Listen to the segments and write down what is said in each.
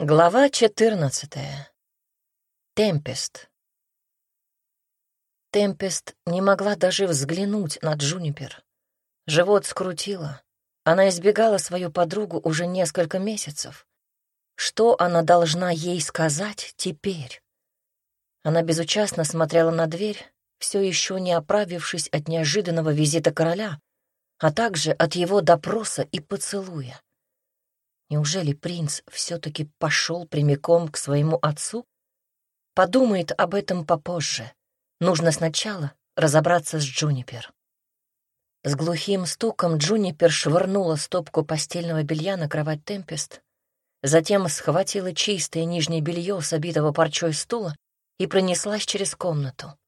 Глава 14. Темпест. Темпест не могла даже взглянуть на Джунипер. Живот скрутило. Она избегала свою подругу уже несколько месяцев. Что она должна ей сказать теперь? Она безучастно смотрела на дверь, все еще не оправившись от неожиданного визита короля, а также от его допроса и поцелуя. Неужели принц все-таки пошел прямиком к своему отцу? Подумает об этом попозже. Нужно сначала разобраться с Джунипер. С глухим стуком Джунипер швырнула стопку постельного белья на кровать Темпест, затем схватила чистое нижнее белье с обитого парчой стула и пронеслась через комнату.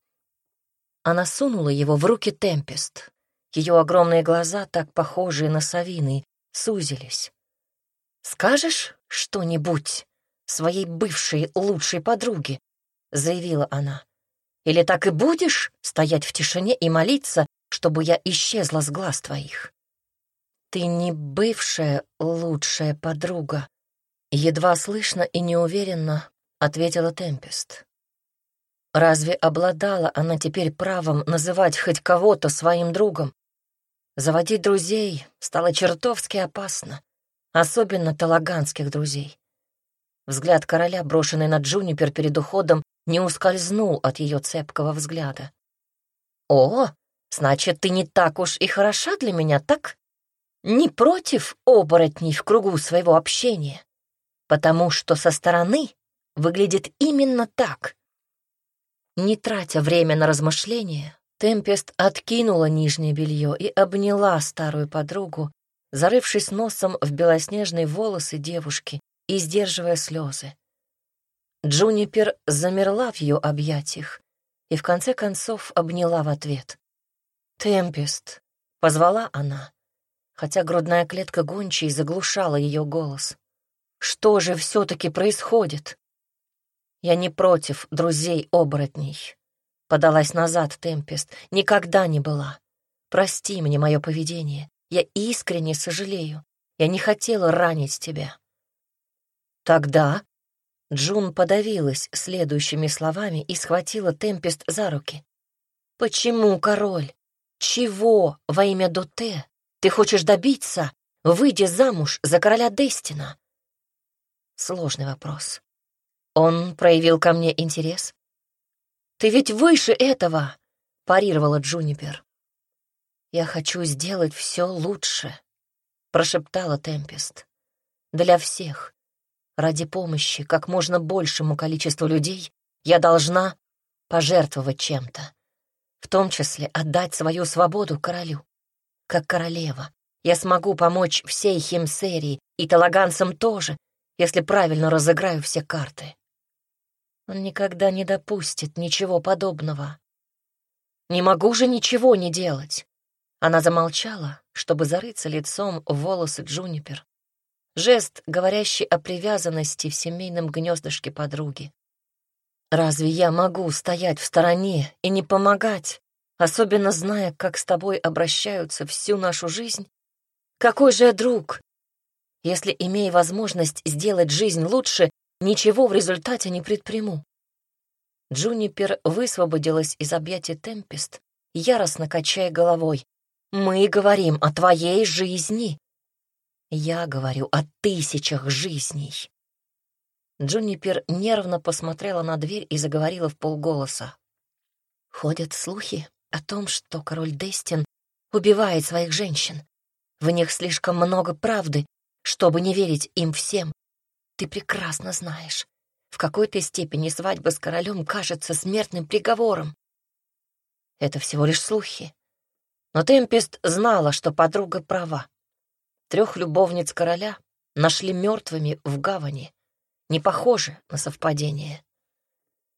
Она сунула его в руки Темпест. Ее огромные глаза, так похожие на совиные, сузились. «Скажешь что-нибудь своей бывшей лучшей подруге?» — заявила она. «Или так и будешь стоять в тишине и молиться, чтобы я исчезла с глаз твоих?» «Ты не бывшая лучшая подруга», — едва слышно и неуверенно ответила Темпест. Разве обладала она теперь правом называть хоть кого-то своим другом? Заводить друзей стало чертовски опасно особенно талаганских друзей. Взгляд короля, брошенный на Джунипер перед уходом, не ускользнул от ее цепкого взгляда. «О, значит, ты не так уж и хороша для меня, так? Не против оборотней в кругу своего общения, потому что со стороны выглядит именно так». Не тратя время на размышления, Темпест откинула нижнее белье и обняла старую подругу, зарывшись носом в белоснежные волосы девушки и сдерживая слезы. Джунипер замерла в ее объятиях и в конце концов обняла в ответ. «Темпест», — позвала она, хотя грудная клетка гончей заглушала ее голос. «Что же все-таки происходит?» «Я не против друзей-оборотней», — подалась назад Темпест, — «никогда не была. Прости мне мое поведение. Я искренне сожалею. Я не хотела ранить тебя. Тогда Джун подавилась следующими словами и схватила Темпест за руки. «Почему, король? Чего во имя Доте ты хочешь добиться, выйдя замуж за короля Дестина?» Сложный вопрос. Он проявил ко мне интерес. «Ты ведь выше этого!» — парировала Джунипер. «Я хочу сделать все лучше», — прошептала Темпест. «Для всех. Ради помощи как можно большему количеству людей я должна пожертвовать чем-то, в том числе отдать свою свободу королю. Как королева я смогу помочь всей Химсерии и талаганцам тоже, если правильно разыграю все карты. Он никогда не допустит ничего подобного. Не могу же ничего не делать. Она замолчала, чтобы зарыться лицом в волосы Джунипер. Жест, говорящий о привязанности в семейном гнездышке подруги. «Разве я могу стоять в стороне и не помогать, особенно зная, как с тобой обращаются всю нашу жизнь? Какой же я друг, если, имея возможность сделать жизнь лучше, ничего в результате не предприму?» Джунипер высвободилась из объятия Темпест, яростно качая головой. Мы говорим о твоей жизни. Я говорю о тысячах жизней. Джунипер нервно посмотрела на дверь и заговорила в полголоса. Ходят слухи о том, что король Дестин убивает своих женщин. В них слишком много правды, чтобы не верить им всем. Ты прекрасно знаешь, в какой-то степени свадьба с королем кажется смертным приговором. Это всего лишь слухи. Но Темпест знала, что подруга права. Трех любовниц короля нашли мертвыми в гавани. Не похоже на совпадение.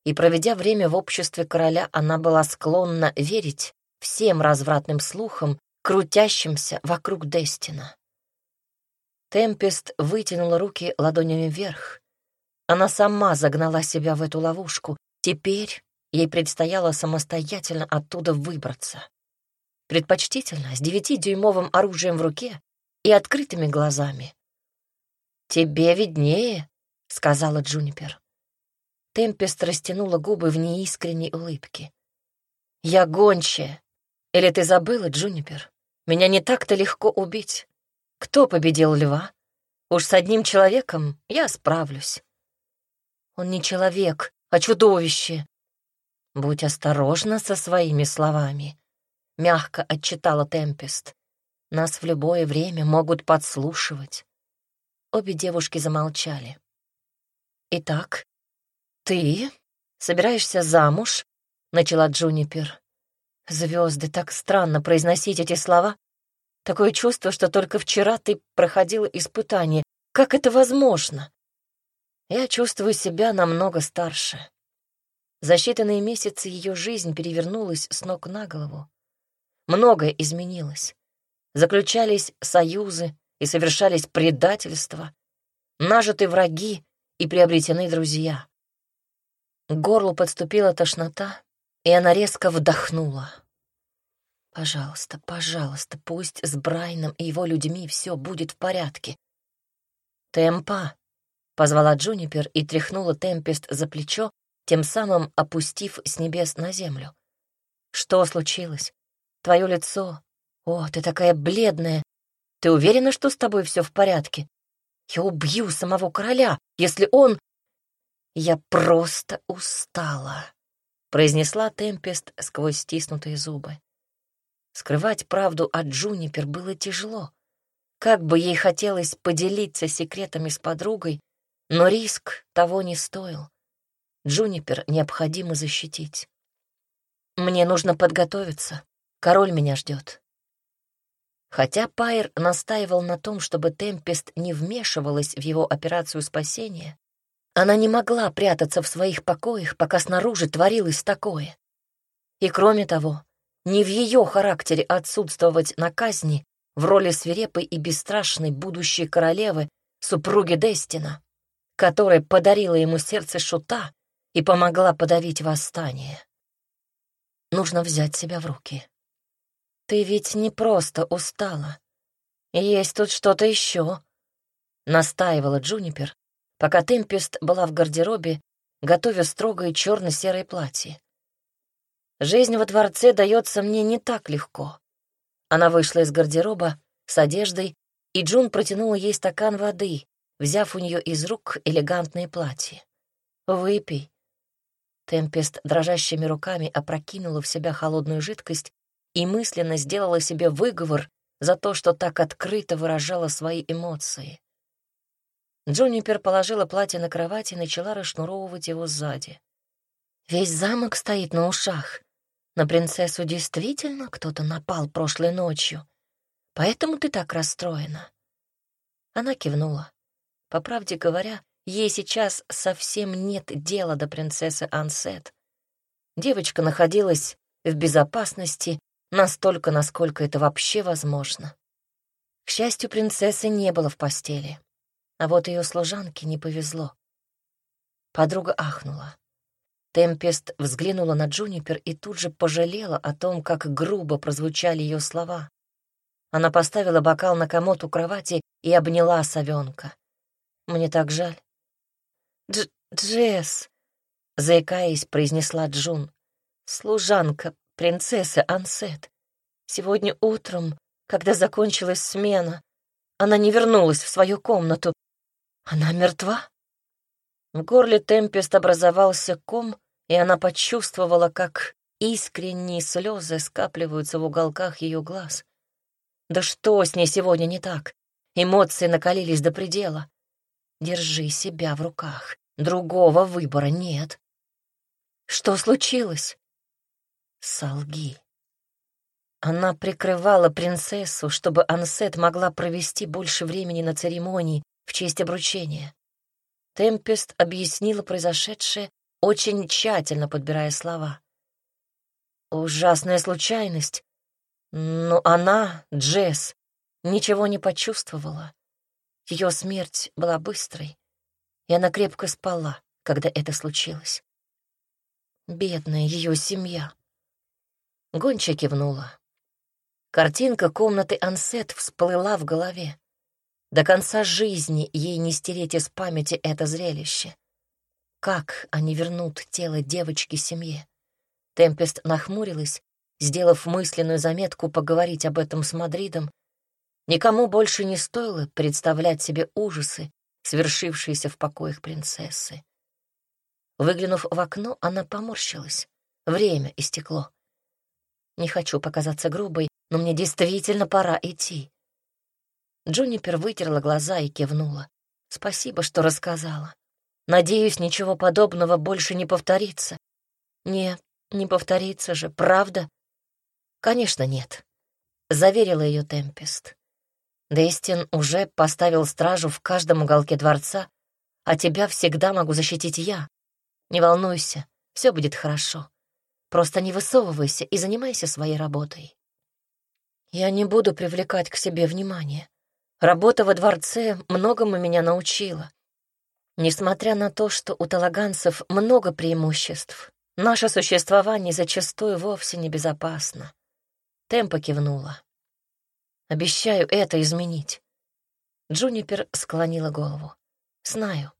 И, проведя время в обществе короля, она была склонна верить всем развратным слухам, крутящимся вокруг Дестина. Темпест вытянула руки ладонями вверх. Она сама загнала себя в эту ловушку. Теперь ей предстояло самостоятельно оттуда выбраться предпочтительно с девятидюймовым оружием в руке и открытыми глазами. «Тебе виднее», — сказала Джунипер. Темпест растянула губы в неискренней улыбке. «Я гончая. Или ты забыла, Джунипер? Меня не так-то легко убить. Кто победил льва? Уж с одним человеком я справлюсь». «Он не человек, а чудовище». «Будь осторожна со своими словами», — мягко отчитала Темпест. «Нас в любое время могут подслушивать». Обе девушки замолчали. «Итак, ты собираешься замуж?» — начала Джунипер. Звезды, так странно произносить эти слова. Такое чувство, что только вчера ты проходила испытание. Как это возможно? Я чувствую себя намного старше. За считанные месяцы ее жизнь перевернулась с ног на голову. Многое изменилось. Заключались союзы, и совершались предательства, нажиты враги и приобретены друзья. К горлу подступила тошнота, и она резко вдохнула. «Пожалуйста, пожалуйста, пусть с Брайном и его людьми все будет в порядке». «Темпа!» — позвала Джунипер и тряхнула Темпест за плечо, тем самым опустив с небес на землю. «Что случилось? Твое лицо... О, ты такая бледная ты уверена, что с тобой все в порядке? Я убью самого короля, если он... Я просто устала, произнесла Темпест сквозь стиснутые зубы. Скрывать правду от Джунипер было тяжело. Как бы ей хотелось поделиться секретами с подругой, но риск того не стоил. Джунипер необходимо защитить. Мне нужно подготовиться. Король меня ждет. Хотя Пайер настаивал на том, чтобы Темпест не вмешивалась в его операцию спасения, она не могла прятаться в своих покоях, пока снаружи творилось такое. И кроме того, не в ее характере отсутствовать на казни в роли свирепой и бесстрашной будущей королевы, супруги Дестина, которая подарила ему сердце шута и помогла подавить восстание. Нужно взять себя в руки. «Ты ведь не просто устала. Есть тут что-то еще», — настаивала Джунипер, пока Темпест была в гардеробе, готовя строгое черно-серое платье. «Жизнь во дворце дается мне не так легко». Она вышла из гардероба с одеждой, и Джун протянула ей стакан воды, взяв у нее из рук элегантное платье. «Выпей». Темпест дрожащими руками опрокинула в себя холодную жидкость и мысленно сделала себе выговор за то, что так открыто выражала свои эмоции. Джунипер положила платье на кровать и начала расшнуровывать его сзади. Весь замок стоит на ушах. На принцессу действительно кто-то напал прошлой ночью. Поэтому ты так расстроена. Она кивнула. По правде говоря, ей сейчас совсем нет дела до принцессы Ансет. Девочка находилась в безопасности Настолько, насколько это вообще возможно. К счастью, принцессы не было в постели, а вот ее служанке не повезло. Подруга ахнула. Темпест взглянула на Джунипер и тут же пожалела о том, как грубо прозвучали ее слова. Она поставила бокал на комод у кровати и обняла совенка. «Мне так жаль». Дж «Джесс», — заикаясь, произнесла Джун, — «служанка принцессы Ансет. Сегодня утром, когда закончилась смена, она не вернулась в свою комнату. Она мертва? В горле Темпест образовался ком, и она почувствовала, как искренние слезы скапливаются в уголках ее глаз. Да что с ней сегодня не так? Эмоции накалились до предела. Держи себя в руках. Другого выбора нет. Что случилось? Солги. Она прикрывала принцессу, чтобы Ансет могла провести больше времени на церемонии в честь обручения. Темпест объяснила произошедшее, очень тщательно подбирая слова. Ужасная случайность. Но она, Джесс, ничего не почувствовала. Ее смерть была быстрой, и она крепко спала, когда это случилось. Бедная ее семья. Гонча кивнула. Картинка комнаты Ансет всплыла в голове. До конца жизни ей не стереть из памяти это зрелище. Как они вернут тело девочки семье? Темпест нахмурилась, сделав мысленную заметку поговорить об этом с Мадридом. Никому больше не стоило представлять себе ужасы, свершившиеся в покоях принцессы. Выглянув в окно, она поморщилась. Время истекло. Не хочу показаться грубой, но мне действительно пора идти. Джунипер вытерла глаза и кивнула. Спасибо, что рассказала. Надеюсь, ничего подобного больше не повторится. Не, не повторится же, правда? Конечно, нет. Заверила ее Темпест. Дейстин уже поставил стражу в каждом уголке дворца, а тебя всегда могу защитить я. Не волнуйся, все будет хорошо. Просто не высовывайся и занимайся своей работой. Я не буду привлекать к себе внимание. Работа во дворце многому меня научила. Несмотря на то, что у талаганцев много преимуществ, наше существование зачастую вовсе небезопасно. Темпа кивнула. Обещаю это изменить. Джунипер склонила голову. Знаю.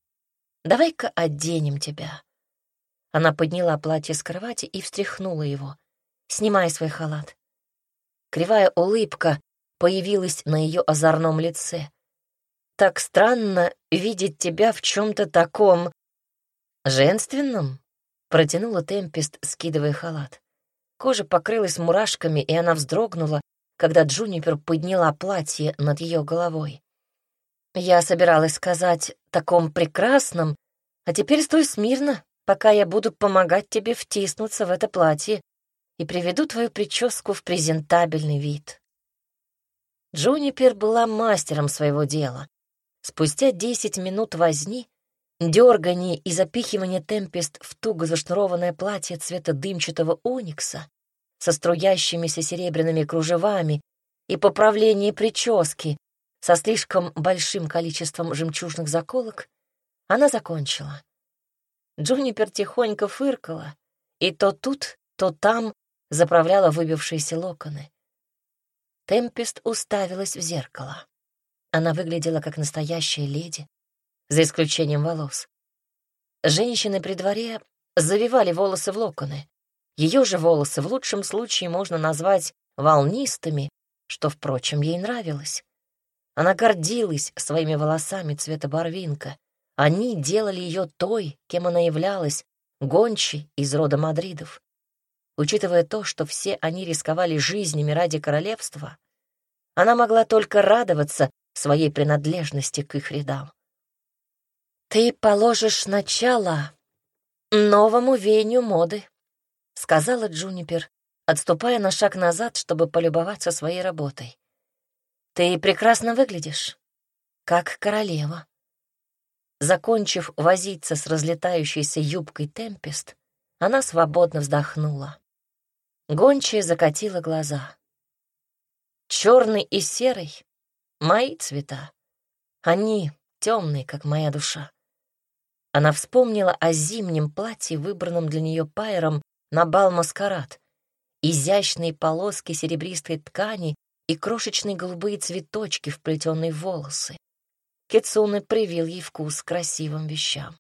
Давай-ка оденем тебя. Она подняла платье с кровати и встряхнула его. «Снимай свой халат». Кривая улыбка появилась на ее озорном лице. «Так странно видеть тебя в чем-то таком женственном», — протянула Темпест, скидывая халат. Кожа покрылась мурашками, и она вздрогнула, когда Джунипер подняла платье над ее головой. «Я собиралась сказать таком прекрасном, а теперь стой смирно, пока я буду помогать тебе втиснуться в это платье и приведу твою прическу в презентабельный вид. Джунипер была мастером своего дела. Спустя десять минут возни, дергания и запихивания темпест в туго зашнурованное платье цвета дымчатого оникса со струящимися серебряными кружевами и поправление прически со слишком большим количеством жемчужных заколок, она закончила. Джунипер тихонько фыркала, и то тут, то там заправляла выбившиеся локоны. Темпест уставилась в зеркало. Она выглядела как настоящая леди, за исключением волос. Женщины при дворе завивали волосы в локоны. Ее же волосы в лучшем случае можно назвать волнистыми, что, впрочем, ей нравилось. Она гордилась своими волосами цвета барвинка, они делали ее той, кем она являлась, гончей из рода Мадридов. Учитывая то, что все они рисковали жизнями ради королевства, она могла только радоваться своей принадлежности к их рядам. «Ты положишь начало новому веянию моды», — сказала Джунипер, отступая на шаг назад, чтобы полюбоваться своей работой. «Ты прекрасно выглядишь, как королева». Закончив возиться с разлетающейся юбкой Темпест, она свободно вздохнула. Гончая закатила глаза. Черный и серый — мои цвета. Они темные, как моя душа. Она вспомнила о зимнем платье, выбранном для нее пайером на бал маскарад. Изящные полоски серебристой ткани и крошечные голубые цветочки, вплетенные в волосы. Кицуны привил ей вкус к красивым вещам.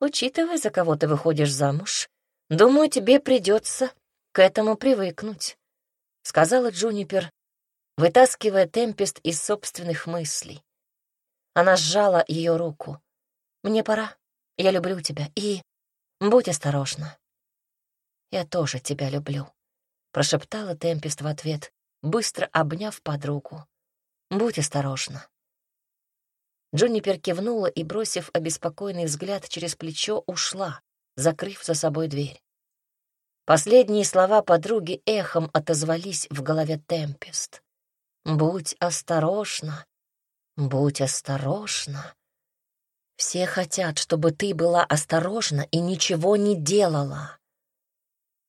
Учитывая, за кого ты выходишь замуж, думаю, тебе придется к этому привыкнуть, — сказала Джунипер, вытаскивая Темпест из собственных мыслей. Она сжала ее руку. «Мне пора. Я люблю тебя. И будь осторожна». «Я тоже тебя люблю», — прошептала Темпест в ответ, быстро обняв подругу. «Будь осторожна». Джунипер кивнула и, бросив обеспокоенный взгляд через плечо, ушла, закрыв за собой дверь. Последние слова подруги эхом отозвались в голове Темпест. «Будь осторожна, будь осторожна. Все хотят, чтобы ты была осторожна и ничего не делала».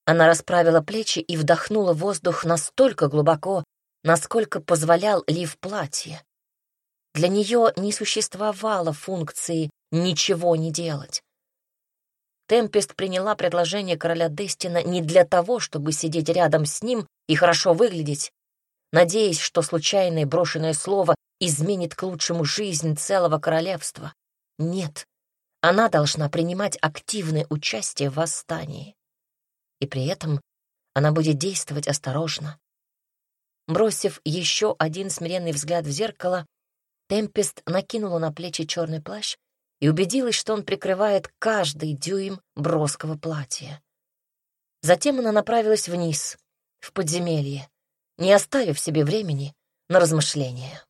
Она расправила плечи и вдохнула воздух настолько глубоко, насколько позволял лиф платья. Для нее не существовало функции «ничего не делать». Темпест приняла предложение короля Дестина не для того, чтобы сидеть рядом с ним и хорошо выглядеть, надеясь, что случайное брошенное слово изменит к лучшему жизнь целого королевства. Нет, она должна принимать активное участие в восстании. И при этом она будет действовать осторожно. Бросив еще один смиренный взгляд в зеркало, Темпест накинула на плечи черный плащ и убедилась, что он прикрывает каждый дюйм броского платья. Затем она направилась вниз, в подземелье, не оставив себе времени на размышления.